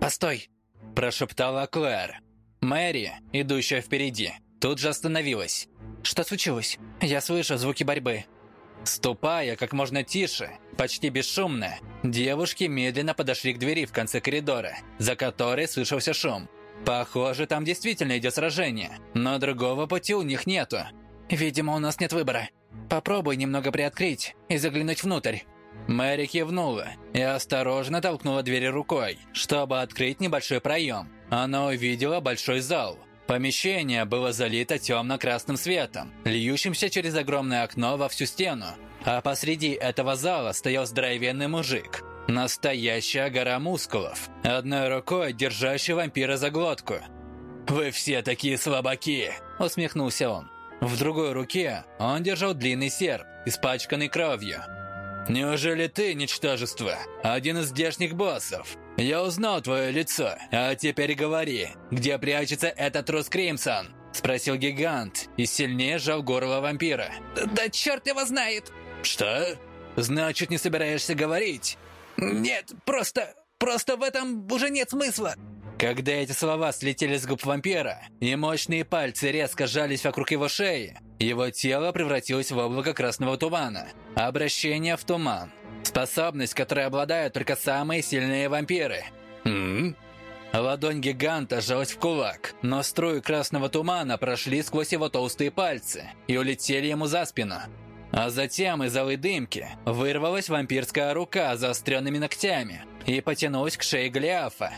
«Постой!» – прошептала Клэр. Мэри, идущая впереди, тут же остановилась. «Что случилось? Я слышу звуки борьбы». Ступая как можно тише, почти бесшумно, девушки медленно подошли к двери в конце коридора, за которой слышался шум. Похоже, там действительно идет сражение, но другого пути у них нету. «Видимо, у нас нет выбора. Попробуй немного приоткрыть и заглянуть внутрь». Мэри кивнула и осторожно толкнула дверь рукой, чтобы открыть небольшой проем. Она увидела большой зал. Помещение было залито темно-красным светом, льющимся через огромное окно во всю стену. А посреди этого зала стоял здоровенный мужик. Настоящая гора мускулов, одной рукой держащий вампира за глотку. «Вы все такие слабаки!» – усмехнулся он. В другой руке он держал длинный серп, испачканный кровью. «Неужели ты, ничтожество, один из здешних боссов? Я узнал твое лицо, а теперь говори, где прячется этот трус Кримсон?» Спросил гигант и сильнее сжал горло вампира. «Да черт его знает!» «Что? Значит, не собираешься говорить?» «Нет, просто... просто в этом уже нет смысла!» Когда эти слова слетели с губ вампира, и мощные пальцы резко сжались вокруг его шеи, его тело превратилось в облако красного тумана. Обращение в туман. Способность, которой обладают только самые сильные вампиры. М Ладонь гиганта сжалась в кулак, но струи красного тумана прошли сквозь его толстые пальцы и улетели ему за спину. А затем из алой дымки вырвалась вампирская рука с заостренными ногтями и потянулась к шее Голиафа.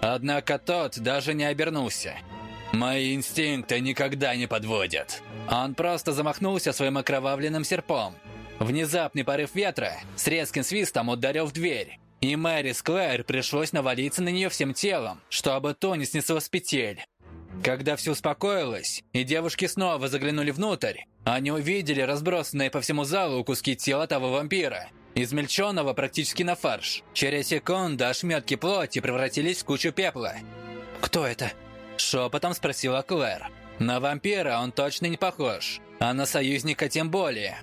Однако тот даже не обернулся. «Мои инстинкты никогда не подводят». Он просто замахнулся своим окровавленным серпом. Внезапный порыв ветра с резким свистом ударил в дверь, и Мэри Склэр пришлось навалиться на нее всем телом, чтобы то не снесло с петель. Когда все успокоилось, и девушки снова заглянули внутрь, они увидели разбросанные по всему залу куски тела того вампира – измельченного практически на фарш. Через секунду ошметки плоти превратились в кучу пепла. «Кто это?» – шепотом спросила Клэр. На вампира он точно не похож, а на союзника тем более.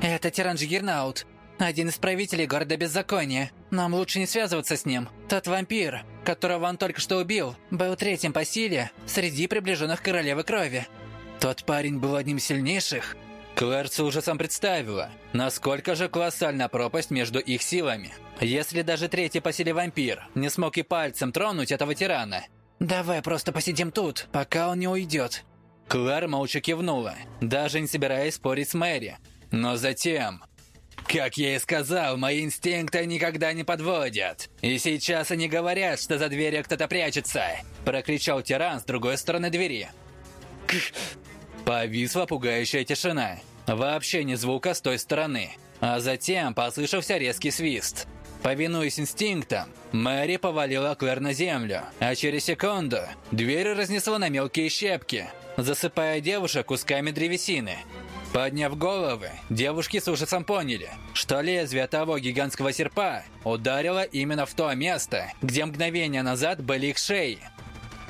«Это тиран Джиггернаут, один из правителей города Беззакония. Нам лучше не связываться с ним. Тот вампир, которого он только что убил, был третьим по силе среди приближенных королевы крови. Тот парень был одним из сильнейших?» Клэр с ужасом представила, насколько же колоссальна пропасть между их силами. Если даже третий по силе вампир не смог и пальцем тронуть этого тирана. «Давай просто посидим тут, пока он не уйдет». Клэр молча кивнула, даже не собираясь спорить с Мэри. Но затем... «Как я и сказал, мои инстинкты никогда не подводят. И сейчас они говорят, что за дверью кто-то прячется!» Прокричал тиран с другой стороны двери. Повисла пугающая тишина. Вообще ни звука с той стороны. А затем послышался резкий свист. Повинуясь инстинктам, Мэри повалила Клэр на землю, а через секунду дверь разнесла на мелкие щепки, засыпая девушек кусками древесины. Подняв головы, девушки с ужасом поняли, что лезвие того гигантского серпа ударило именно в то место, где мгновение назад были их шеи.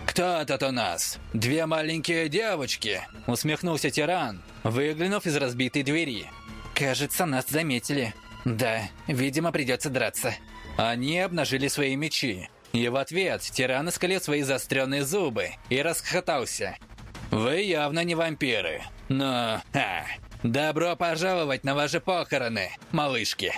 «Кто тут у нас? Две маленькие девочки!» Усмехнулся тиран, выглянув из разбитой двери. «Кажется, нас заметили. Да, видимо, придется драться». Они обнажили свои мечи. И в ответ тиран искалил свои заостренные зубы и расхохотался. «Вы явно не вампиры, но... Ха, добро пожаловать на ваши похороны, малышки!»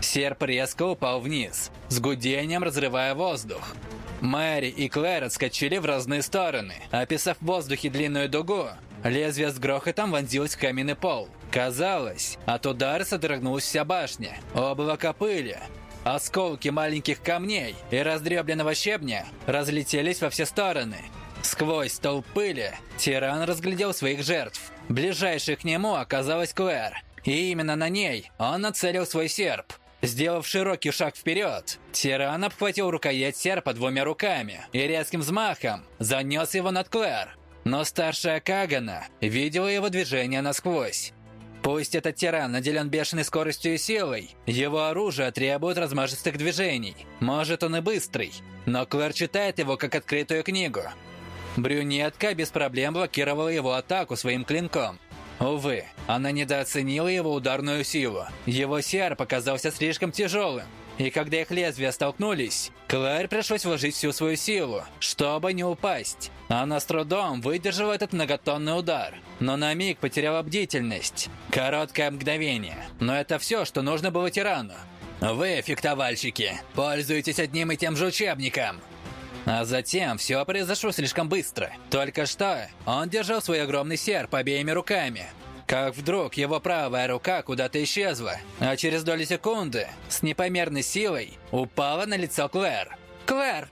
Серп резко упал вниз, с гудением разрывая воздух. Мэри и Клэр отскочили в разные стороны. Описав в воздухе длинную дугу, лезвие с грохотом вонзилось в каменный пол. Казалось, от удара содрогнулась вся башня. Облако пыли, осколки маленьких камней и раздребленного щебня разлетелись во все стороны. Сквозь столб пыли тиран разглядел своих жертв. Ближайшей к нему оказалась Клэр. И именно на ней он нацелил свой серп. Сделав широкий шаг вперед, тиран обхватил рукоять серпа двумя руками и резким взмахом занес его над Клэр. Но старшая Кагана видела его движение насквозь. Пусть этот тиран наделен бешеной скоростью и силой, его оружие требует размашистых движений. Может, он и быстрый, но Клэр читает его как открытую книгу. Брюнетка без проблем блокировала его атаку своим клинком – Увы, она недооценила его ударную силу. Его серп показался слишком тяжелым, и когда их лезвия столкнулись, Клэр пришлось вложить всю свою силу, чтобы не упасть. Она с трудом выдержала этот многотонный удар, но на миг потеряла бдительность. Короткое мгновение, но это все, что нужно было тирану. Вы, фехтовальщики, пользуетесь одним и тем же учебником. А затем все произошло слишком быстро. Только что он держал свой огромный серп обеими руками. Как вдруг его правая рука куда-то исчезла, а через доли секунды с непомерной силой упала на лицо Клэр. «Клэр!»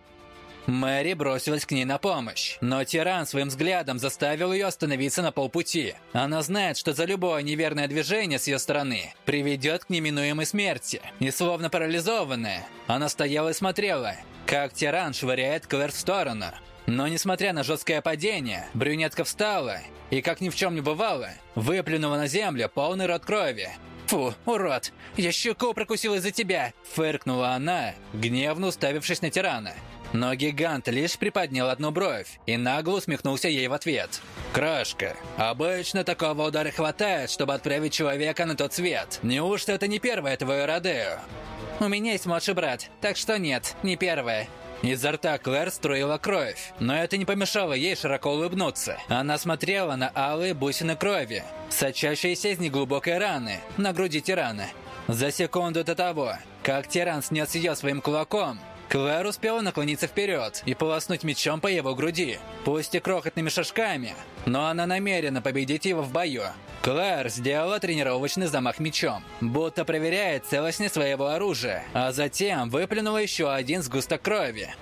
Мэри бросилась к ней на помощь, но тиран своим взглядом заставил ее остановиться на полпути. Она знает, что за любое неверное движение с ее стороны приведет к неминуемой смерти. И словно парализованная, она стояла и смотрела, как тиран швыряет Клэр в сторону. Но несмотря на жесткое падение, брюнетка встала и, как ни в чем не бывало, выплюнула на землю полный рот крови. «Фу, урод! Я щеку прокусила из-за тебя!» Фыркнула она, гневно уставившись на тирана. Но гигант лишь приподнял одну бровь и нагло усмехнулся ей в ответ. «Крошка, обычно такого удара хватает, чтобы отправить человека на тот свет. Неужто это не первое твое Родео?» «У меня есть младший брат, так что нет, не первое». Изо рта Клэр струила кровь, но это не помешало ей широко улыбнуться. Она смотрела на алые бусины крови, сочащиеся из неглубокой раны на груди тирана. За секунду до того, как тиран снес ее своим кулаком, Клэр успела наклониться вперед и полоснуть мечом по его груди, пусть и крохотными шажками, но она намерена победить его в бою. Клэр сделала тренировочный замах мечом, будто проверяет целостность своего оружия, а затем выплюнула еще один сгусток крови.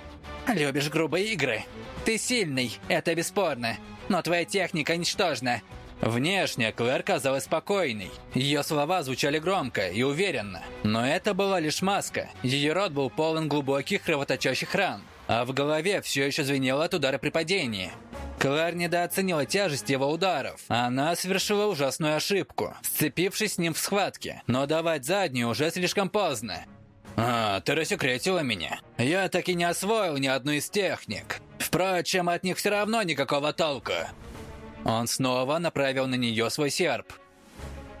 «Любишь грубые игры? Ты сильный, это бесспорно, но твоя техника ничтожна. Внешне Клэр казалась спокойной. Ее слова звучали громко и уверенно. Но это была лишь маска. Ее рот был полон глубоких кровоточащих ран. А в голове все еще звенело от удара при падении. Клэр недооценила тяжесть его ударов. Она совершила ужасную ошибку, сцепившись с ним в схватке. Но давать заднюю уже слишком поздно. «А, ты рассекретила меня. Я так и не освоил ни одну из техник. Впрочем, от них все равно никакого толка. Он снова направил на нее свой серп.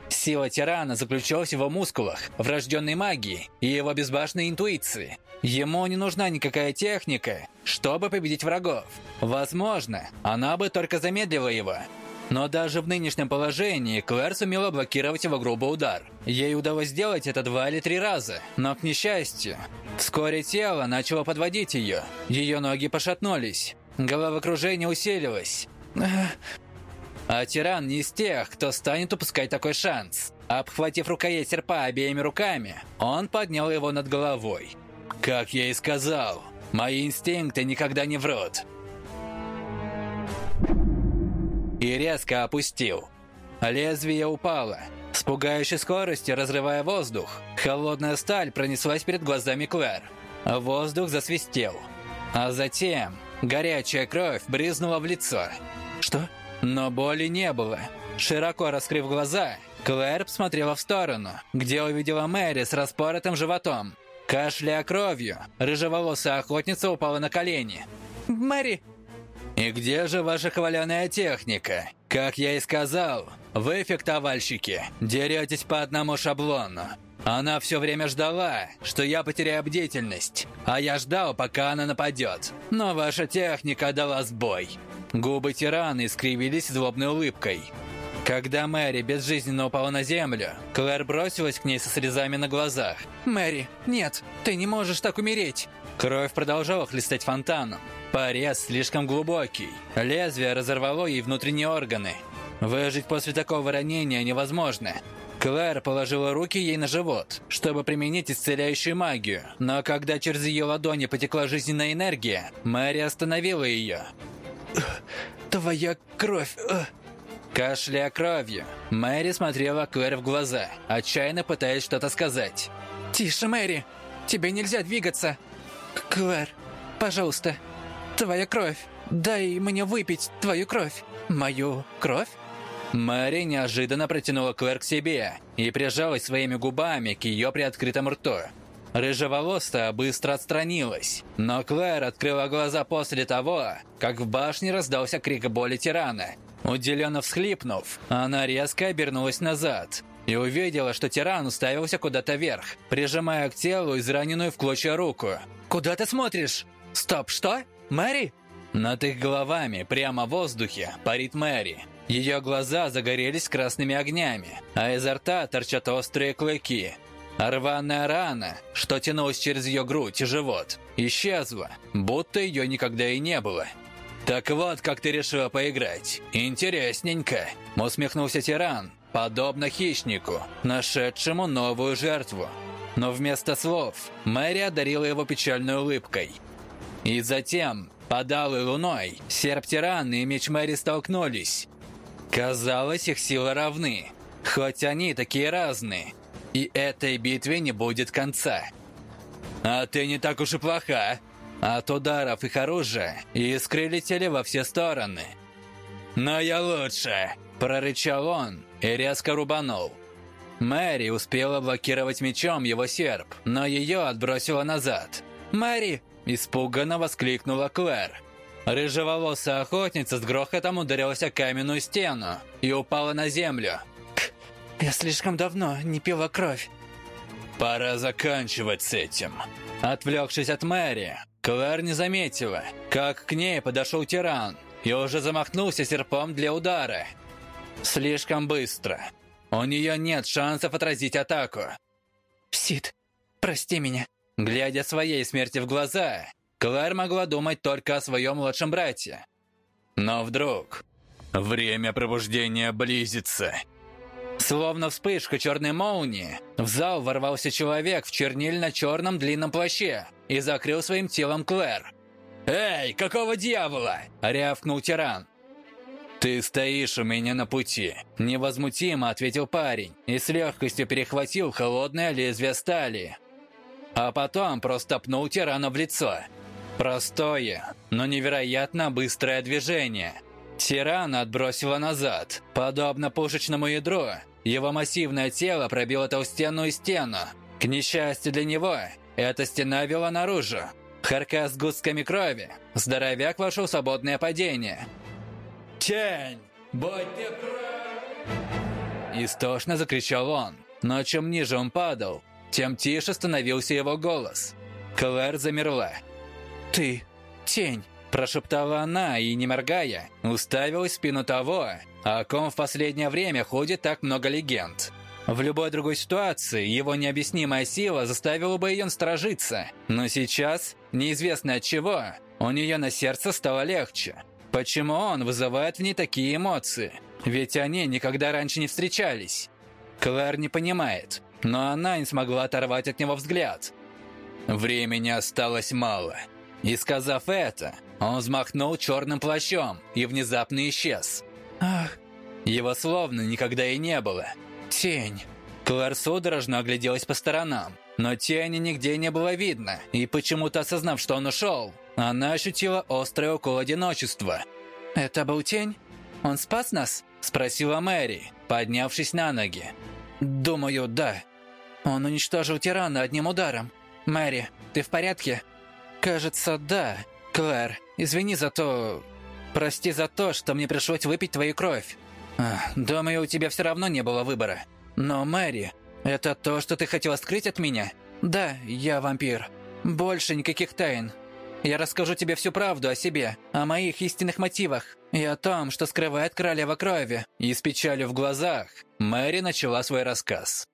Сила тирана заключалась в его мускулах, врожденной магии и его безбашенной интуиции. Ему не нужна никакая техника, чтобы победить врагов. Возможно, она бы только замедлила его. Но даже в нынешнем положении Клэр сумела блокировать его грубый удар. Ей удалось сделать это два или три раза, но, к несчастью, вскоре тело начало подводить ее. Ее ноги пошатнулись. Головокружение усилилось. А тиран не из тех, кто станет упускать такой шанс. Обхватив рукоять серпа обеими руками, он поднял его над головой. Как я и сказал, мои инстинкты никогда не врут. И резко опустил. Лезвие упало, с пугающей скоростью разрывая воздух. Холодная сталь пронеслась перед глазами Клэр. Воздух засвистел. А затем горячая кровь брызнула в лицо. «Что?» Но боли не было. Широко раскрыв глаза, Клэр посмотрела в сторону, где увидела Мэри с распоротым животом. Кашляя кровью, рыжеволосая охотница упала на колени. «Мэри!» «И где же ваша хваленая техника? Как я и сказал, вы, фехтовальщики, деретесь по одному шаблону. Она все время ждала, что я потеряю бдительность, а я ждал, пока она нападет. Но ваша техника дала сбой. Губы тирана искривились злобной улыбкой. Когда Мэри безжизненно упала на землю, Клэр бросилась к ней со слезами на глазах. «Мэри, нет, ты не можешь так умереть!» Кровь продолжала хлестать фонтаном. Порез слишком глубокий. Лезвие разорвало ей внутренние органы. Выжить после такого ранения невозможно. Клэр положила руки ей на живот, чтобы применить исцеляющую магию. Но когда через ее ладони потекла жизненная энергия, Мэри остановила ее. Твоя кровь. Э. Кашляя кровью, Мэри смотрела Клэр в глаза, отчаянно пытаясь что-то сказать. «Тише, Мэри! Тебе нельзя двигаться!» «Клэр, пожалуйста, твоя кровь. Дай мне выпить твою кровь. Мою кровь?» Мэри неожиданно протянула Клэр к себе и прижалась своими губами к ее приоткрытому рту. Рыжеволосая быстро отстранилась, но Клэр открыла глаза после того, как в башне раздался крик боли тирана. Уделенно всхлипнув, она резко обернулась назад. и увидела, что тиран уставился куда-то вверх, прижимая к телу израненную в клочья руку. «Куда ты смотришь? Стоп, что? Мэри?» Над их головами, прямо в воздухе, парит Мэри. Ее глаза загорелись красными огнями, а изо рта торчат острые клыки. Рваная рана, что тянулась через ее грудь и живот, исчезла, будто ее никогда и не было. «Так вот, как ты решила поиграть. Интересненько!» Усмехнулся тиран, подобно хищнику, нашедшему новую жертву. Но вместо слов Мэри одарила его печальной улыбкой. И затем, под алой луной, серп тирана и меч Мэри столкнулись. Казалось, их силы равны, хоть они такие разные. И этой битве не будет конца. «А ты не так уж и плоха!» От ударов их оружия искры летели во все стороны. «Но я лучше!» – прорычал он и резко рубанул. Мэри успела блокировать мечом его серп, но ее отбросило назад. «Мэри!» – испуганно воскликнула Клэр. Рыжеволосая охотница с грохотом ударилась о каменную стену и упала на землю. «Я слишком давно не пила кровь». «Пора заканчивать с этим». Отвлекшись от Мэри, Клэр не заметила, как к ней подошел тиран и уже замахнулся серпом для удара. Слишком быстро. У нее нет шансов отразить атаку. «Сид, прости меня». Глядя своей смерти в глаза, Клэр могла думать только о своем младшем брате. Но вдруг... Время пробуждения близится. Словно вспышка черной молнии, в зал ворвался человек в чернильно-черном длинном плаще и закрыл своим телом Клэр. «Эй, какого дьявола?» – рявкнул тиран. «Ты стоишь у меня на пути», – невозмутимо ответил парень и с легкостью перехватил холодное лезвие стали. А потом просто пнул тирана в лицо. Простое, но невероятно быстрое движение – Тирана отбросило назад. Подобно пушечному ядру, его массивное тело пробило толстенную стену. К несчастью для него, эта стена вела наружу. Харка с густками крови. Здоровяк вошел в свободное падение. «Тень! Будь ты прав!» Истошно закричал он. Но чем ниже он падал, тем тише становился его голос. Клэр замерла. «Ты! Тень!» Прошептала она и, не моргая, уставилась в спину того, о ком в последнее время ходит так много легенд. В любой другой ситуации его необъяснимая сила заставила бы ее насторожиться, но сейчас, неизвестно от чего, у нее на сердце стало легче. Почему он вызывает в ней такие эмоции? Ведь они никогда раньше не встречались. Клэр не понимает, но она не смогла оторвать от него взгляд. Времени осталось мало. И сказав это, он взмахнул черным плащом и внезапно исчез. «Ах!» Его словно никогда и не было. «Тень!» Клэр судорожно огляделась по сторонам, но тени нигде не было видно, и почему-то осознав, что он ушел, она ощутила острое укол одиночества. «Это был тень? Он спас нас?» – спросила Мэри, поднявшись на ноги. «Думаю, да. Он уничтожил тирана одним ударом. Мэри, ты в порядке?» «Кажется, да. Клэр, извини за то... Прости за то, что мне пришлось выпить твою кровь. Думаю, у тебя все равно не было выбора. Но, Мэри, это то, что ты хотела скрыть от меня? Да, я вампир. Больше никаких тайн. Я расскажу тебе всю правду о себе, о моих истинных мотивах и о том, что скрывает королева крови. И с печалью в глазах Мэри начала свой рассказ.